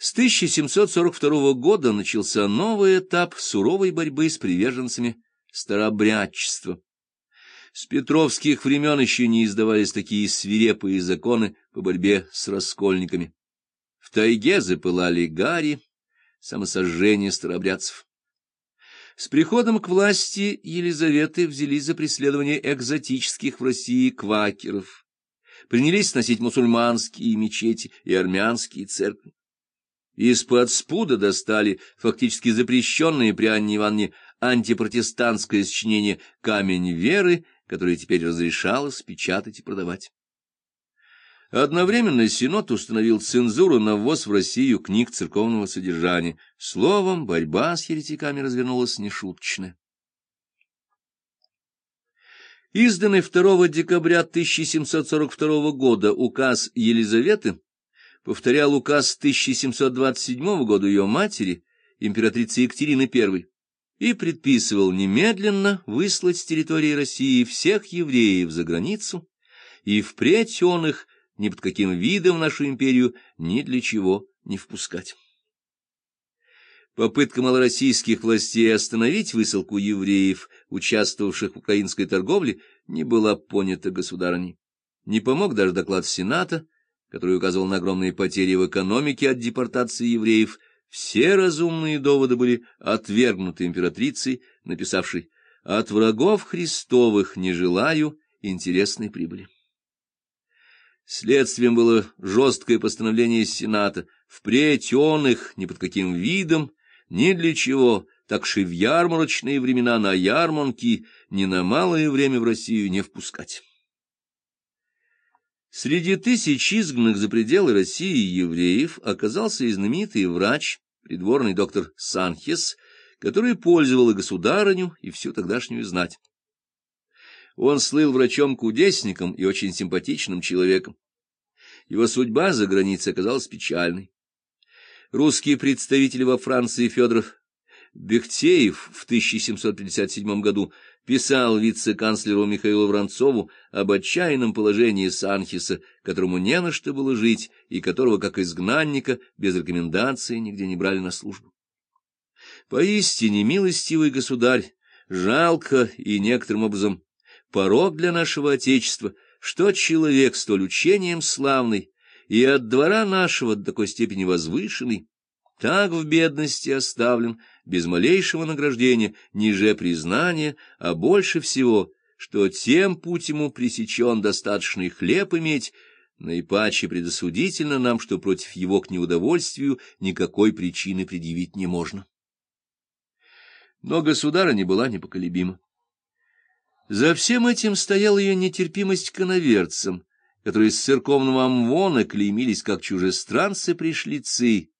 С 1742 года начался новый этап суровой борьбы с приверженцами старообрядчества. С петровских времен еще не издавались такие свирепые законы по борьбе с раскольниками. В тайге запылали гари, самосожжение старообрядцев. С приходом к власти Елизаветы взялись за преследование экзотических в России квакеров, принялись сносить мусульманские мечети и армянские церкви. Из-под спуда достали фактически запрещенные при Анне Ивановне антипротестантское сочинение «Камень веры», которое теперь разрешалось печатать и продавать. Одновременно Синод установил цензуру на ввоз в Россию книг церковного содержания. Словом, борьба с еретиками развернулась нешуточная. Изданный 2 декабря 1742 года указ Елизаветы повторял указ 1727 года ее матери, императрицы Екатерины I, и предписывал немедленно выслать с территории России всех евреев за границу и впредь он их ни под каким видом нашу империю ни для чего не впускать. Попытка малороссийских властей остановить высылку евреев, участвовавших в украинской торговле, не была понята государыней. Не помог даже доклад Сената, который указывал на огромные потери в экономике от депортации евреев. Все разумные доводы были отвергнуты императрицей, написавшей «От врагов Христовых не желаю интересной прибыли». Следствием было жесткое постановление Сената, впредь он их ни под каким видом, ни для чего, так и в ярмарочные времена на ярмарки ни на малое время в Россию не впускать. Среди тысяч изгнанных за пределы России евреев оказался и знаменитый врач, придворный доктор Санхес, который пользовал и государыню, и всю тогдашнюю знать. Он слыл врачом-кудесником и очень симпатичным человеком. Его судьба за границей оказалась печальной. Русские представители во Франции Федор Бехтеев в 1757 году писал вице-канцлеру Михаилу Воронцову об отчаянном положении Санхиса, которому не на что было жить и которого, как изгнанника, без рекомендации нигде не брали на службу. Поистине, милостивый государь, жалко и некоторым образом порог для нашего Отечества, что человек столь учением славный и от двора нашего до такой степени возвышенный, так в бедности оставлен, без малейшего награждения, ниже признания, а больше всего, что тем путь ему пресечен достаточный хлеб иметь, наипаче предосудительно нам, что против его к неудовольствию никакой причины предъявить не можно. Но государыня была непоколебима. За всем этим стояла ее нетерпимость к иноверцам, которые с церковного амвона клеймились как чужестранцы-пришлицы,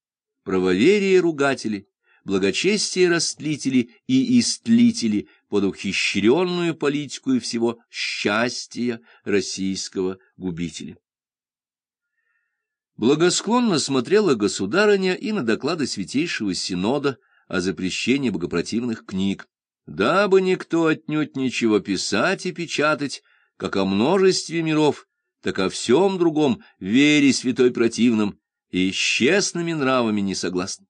правоверие ругатели, благочестие растлители и истлители под ухищренную политику и всего счастья российского губителя. Благосклонно смотрела государыня и на доклады Святейшего Синода о запрещении богопротивных книг, дабы никто отнюдь ничего писать и печатать, как о множестве миров, так о всем другом вере святой противном и с честными нравами не согласны.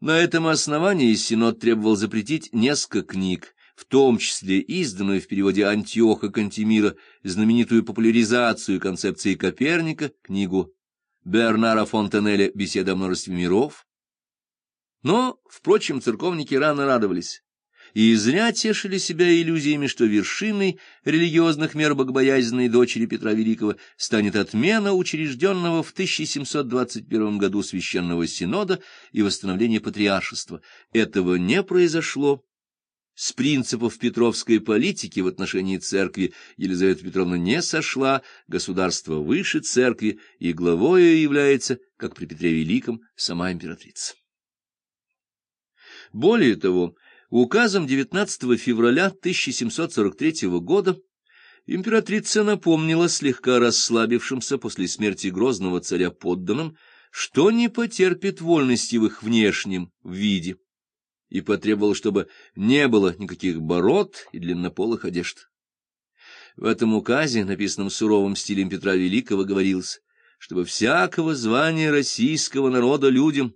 На этом основании Синод требовал запретить несколько книг, в том числе изданную в переводе Антиоха Кантемира знаменитую популяризацию концепции Коперника, книгу Бернара Фонтенеля «Беседа о множестве миров». Но, впрочем, церковники рано радовались и зря тешили себя иллюзиями, что вершиной религиозных мер богобоязненной дочери Петра Великого станет отмена учрежденного в 1721 году Священного Синода и восстановление патриаршества. Этого не произошло. С принципов петровской политики в отношении церкви Елизавета Петровна не сошла, государство выше церкви, и главою является, как при Петре Великом, сама императрица. Более того, Указом 19 февраля 1743 года императрица напомнила слегка расслабившимся после смерти грозного царя подданным, что не потерпит вольности в их внешнем виде, и потребовала, чтобы не было никаких бород и длиннополых одежд. В этом указе, написанном суровым стилем Петра Великого, говорилось, чтобы всякого звания российского народа людям